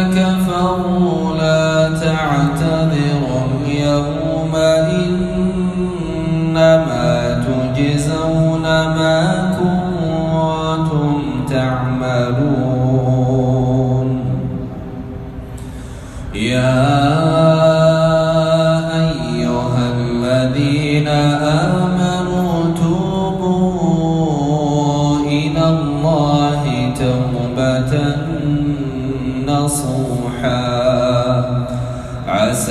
كفروا لا تعتذروا يوم إنما تجزون ما كنتم تعملون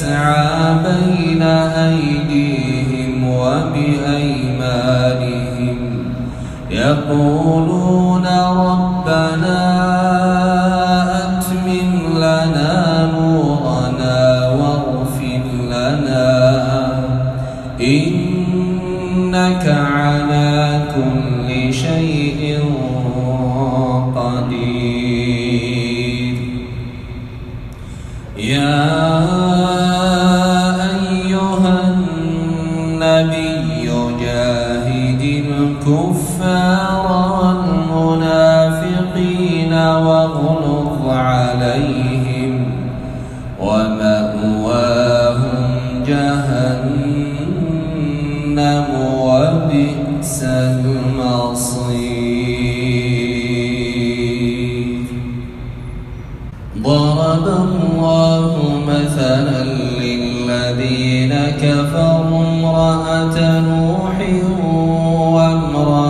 يسعى بين أيديهم وبأيمانهم. يقولون ربنا النبي جاهد الكفار والمنافقين واغلظ عليهم ومأواهم جهنم وبئس المصير. ضرب الله مثلا للذين كفروا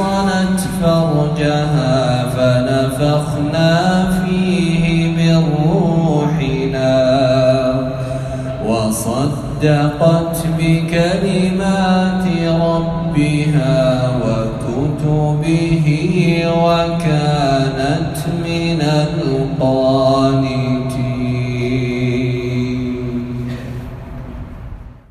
أحصنت فرجها فنفخنا فيه من روحنا وصدقت بكلمات ربها وكتبه